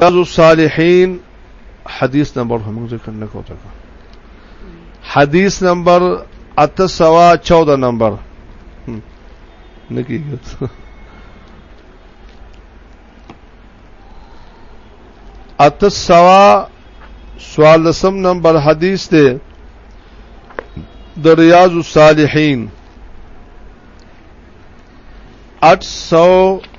رياض الصالحين حديث نمبر هم ذکر نه کوته حديث نمبر 814 نمبر نه کیږي اتسوا سوال لسم نمبر حدیث ته د ریاض الصالحین 800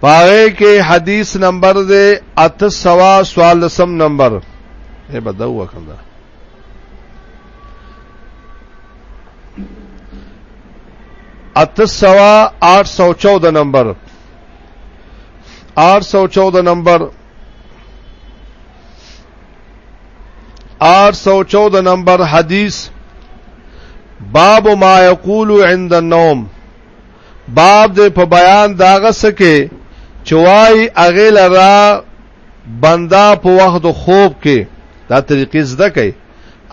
پاره کې حدیث نمبر دې ات سوا سوال سم نمبر اے بدو وکندا ات سوا 814 نمبر 814 نمبر 814 نمبر حدیث باب ما یقول عند النوم باب دې په بیان داغه سکه چوای اغه لرا بندا په وخت خوب کې دا طریقې زده کوي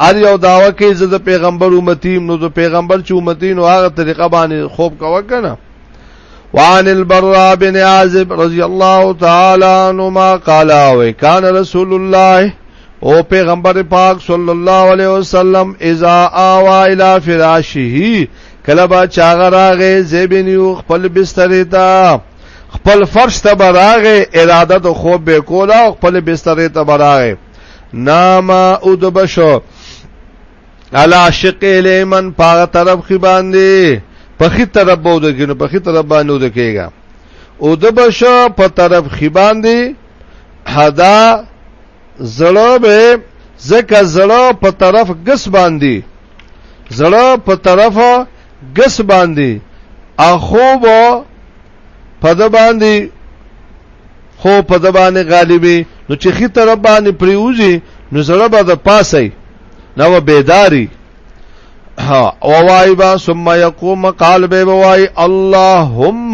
ار یو داوا کې زه د پیغمبر امتی نو د پیغمبر چې امتی نو هغه طریقه باندې خوب کاوه کنه وعن البراء بن عازب رضی الله تعالی عنهما قال وكان رسول الله او پیغمبر پاک صلی الله علیه وسلم اذا آوا الى فراشه کله با چاغه راغې زیبنیو خپل بسترې ته خپل فرش ته براغه اراده د خوب به کولا خپل بسترې ته براغه ناما او د بشو علا شق الیمن پاغه طرف خي باندې په خي طرف بو د کینو په خي طرف باندې د کېګا او د بشو په طرف خي باندې حدا زړه به زکه زړه په طرف ګس باندې زړه په طرف ګس باندې اخو به په د باندې خو په د باندې غالبي نو چې خي تر باندې پریوزي نو زړه به د پاسه نو بیداری او وای با ثم یقوم قال به وای اللهم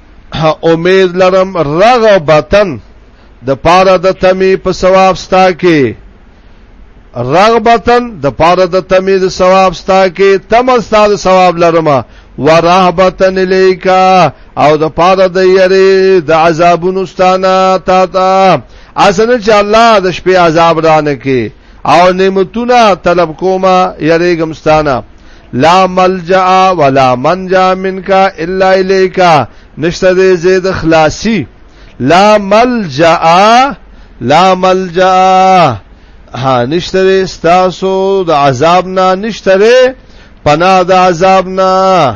امید لرم رغبتن د پاره د تمی په ثواب ستا کې رغبتن د پاره د تمی د ثواب ستا کې تم استاد ثواب لرم ورهبتن الیکا او د پاره د یری د عذابونو ستانه تا تا اسنه چې الله د شپې عذاب رانه کې او نعمتونه طلب کوما یریګم ستانه لا ملجا ولا منجا منک الا الیک نشته دې زید خلاصي لا ملجا لا ملجا ها نشته دې ستاسو د عذاب نه نشته دې پناه د عذاب نه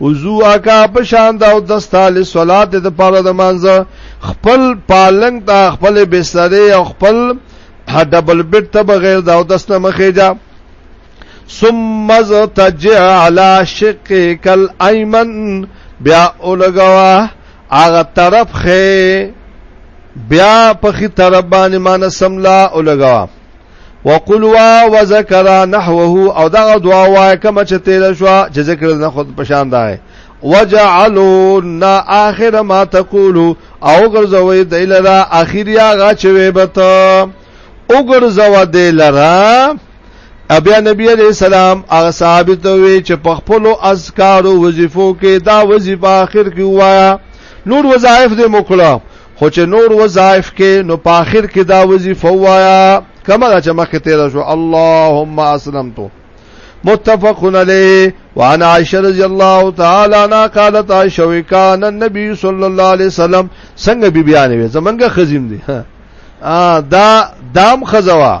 وضو کا پشان دا او دستا لصلات د پاره د مانزه خپل پالنګ تا خپل بسترې او خپل ډبل بیت ته بغیر دا او دسنه مخې جا ثم تجع على شقك الايمن بیا اولګوا هغه طرف خې بیا په خي طرف باندې مان سملا اولګوا وقل وا وذكر نحوه او دا دعا وای کما چې تیر شو چې ذکر نه خود پشان دای وجعلنا اخر ما تقول او ګرځوي د لرا اخیری هغه چې وبت او ګرځو د لرا ابیا نبی علیہ السلام هغه ثابت وي چې په خپل اذکار او وظیفو کې دا وظیفه اخر کې وایا نور وظایف دې مکړه خو چې نور وظایف کې نو په اخر کې دا وظیفه وایا کما چې مخکې تیر شو اللهم اسلمتو متفق علیه وعن عائشه رضی الله تعالی عنها قالت عائشه وکان النبي صلی الله علیه وسلم څنګه بی بیان وي زمونږه خزیم دي دا دام خزوا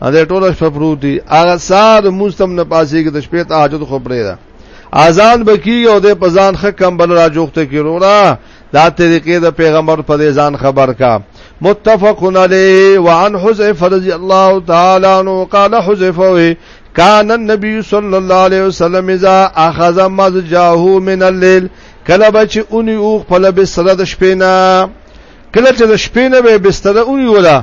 ا دې ټوله شپه پروت دي هغه سار مستم نه پاسي کې د شپې ته حاجت خو پرې ده اذان بکی او د پزان خ کم بل را جوخته کی روړه دا طریقې د پیغمبر په ځان خبر کا متفق علیه وعن حذیفه رضی الله تعالی عنہ قال حذیفه کان النبی صلی الله علیه وسلم اذا اخذ مزجاه من الليل کله بچ اونی او خپل بسره د شپې نه کله چې د شپې نه به بستر اونی ولا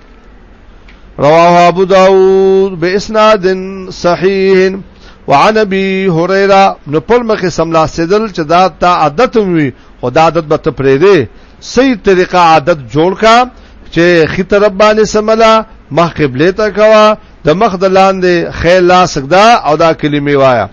رواه ابو داود باسناد صحیح وعن ابي هريره نو پر مخه سملا سیدل چې دا تا عادت وي خدا عادت به ته پرې دی صحیح طریقه عادت جوړ کا چې خي طرف باندې سملا مخ قبله ته کوا د مخ د لاندې خیر لا سکدا او دا کلمې وایا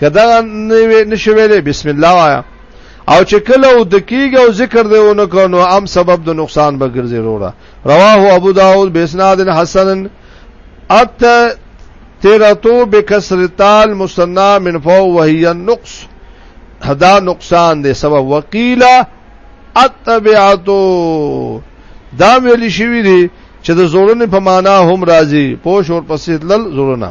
کدا نه نشي ویلې بسم الله وایا او چې کله او د کیږي او ذکر دی ونه کونو ام سبب د نقصان به ګرځي وروړه رواه ابو داود بسناد حسن ات تیرتو بکسر تال مصنع من فو وهي النقص هدا نقصان دی سبب وقیلا اتبعتو دا ویل شوی دی چې د زورن په معنا هم راځي پوش اور پسې تل زورنا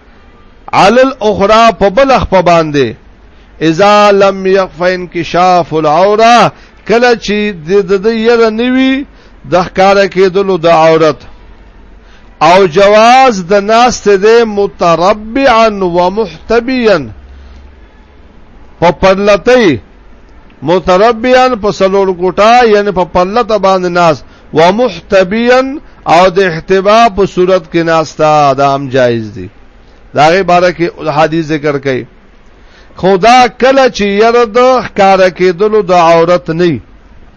علل اخرى په بلخ په باندې اذا لم يقف انكشاف العوره کله چې د د یره نیوي د ښکار کېدلو د عورت او جواز د ناست د متربعا ومحتبيا په پرلتۍ متربيان په سلور کوټه یعنی په پرلته باندې ناس ومحتبيا او د احتبا په صورت کې ناس تا دا هم جایز دي داغه باره کې حدیث ذکر کړي خدا کله چې يرد ښکار کېدلو د عورت نه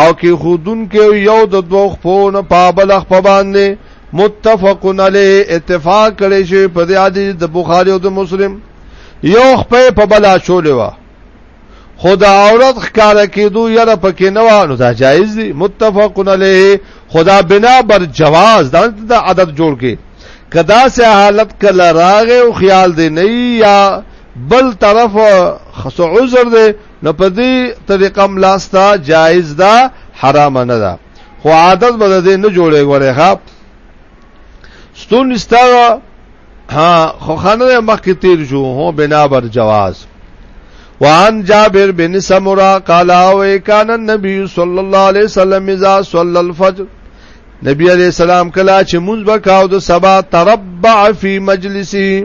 او کې خودون کې یو د دوه خپو نه پابل خپ باندې متفقن علی اتفاق کړي شي په دې حدیث د بخاری او د مسلم یو خپ په بلا چولې وا خدا عورت ښکار کېدو یره پکې نه وانه دا جایز دی متفقن علی خدا بنا بر جواز دا د عادت جوړ کې کدا سه حالت کله راغې او خیال دی نه یا بل طرف خصو عذر دی نو په دې طریقه ملاستا جایز ده حرام نه ده خو عادت به دې نه جوړي غوړې ښا ستون استا ها خو خانه مخکې تیر شو هو بنا بر جواز وعن جابر بن سمرا قال او کان النبي صلى الله عليه وسلم اذا صلى الفجر نبی علیہ السلام کلا چې مونږ وکاو د سبا تربع فی مجلسی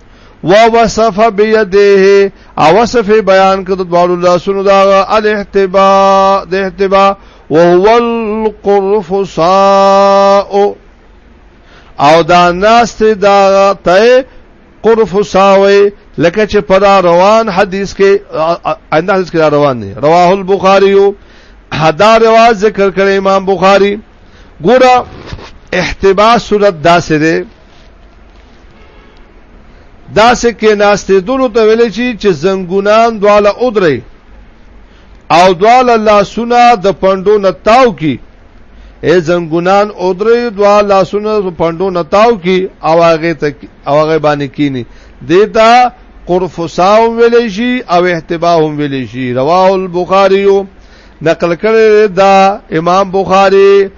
ووصف بيده او وصف بیان کړ د دوالو لاسونو دا الاحتباء د احتباء وهو القرفصاء او دا ناست دا ته قرفصاوي لکه چې پر روان حدیث کې انده حدیث کې روان دي رواه البخاري حدا رواز ذکر کړي امام بخاري ګوره احتباء صورت داسې ده دا سکه ناشته دونو ته ویل شي چې زنګونان دواله اودري او دواله لاسونه د پندو نتاو کی ای زنګونان اودري دواله لاسونه د پندو نتاو کی او هغه ته او هغه باندې کینی دیتا قرفصاو ویل شي او احتباهم ویل شي رواه البخاری نقل کړی دا امام بخاری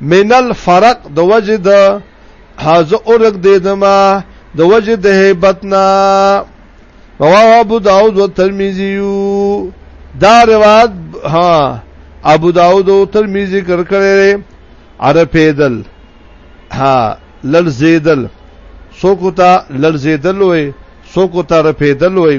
من الفرق د وجه د حاز اورق دیدما د وجه د هیبتنا رواه ابو داود و ترمذی دا روایت ها ابو داود او ترمذی کر کړي عرفیدل ها لړزیدل سوکو ته لړزیدل وي سوکو ته رپیدل وي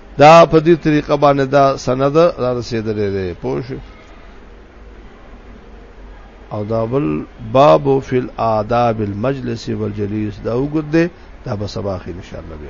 دا په دې طریقه باندې دا سند را رسیدلې ده پوه شئ او دا بل باب فی الاداب المجلس والجلیس دا وګد ده دا به سبا اخر ان شاء الله به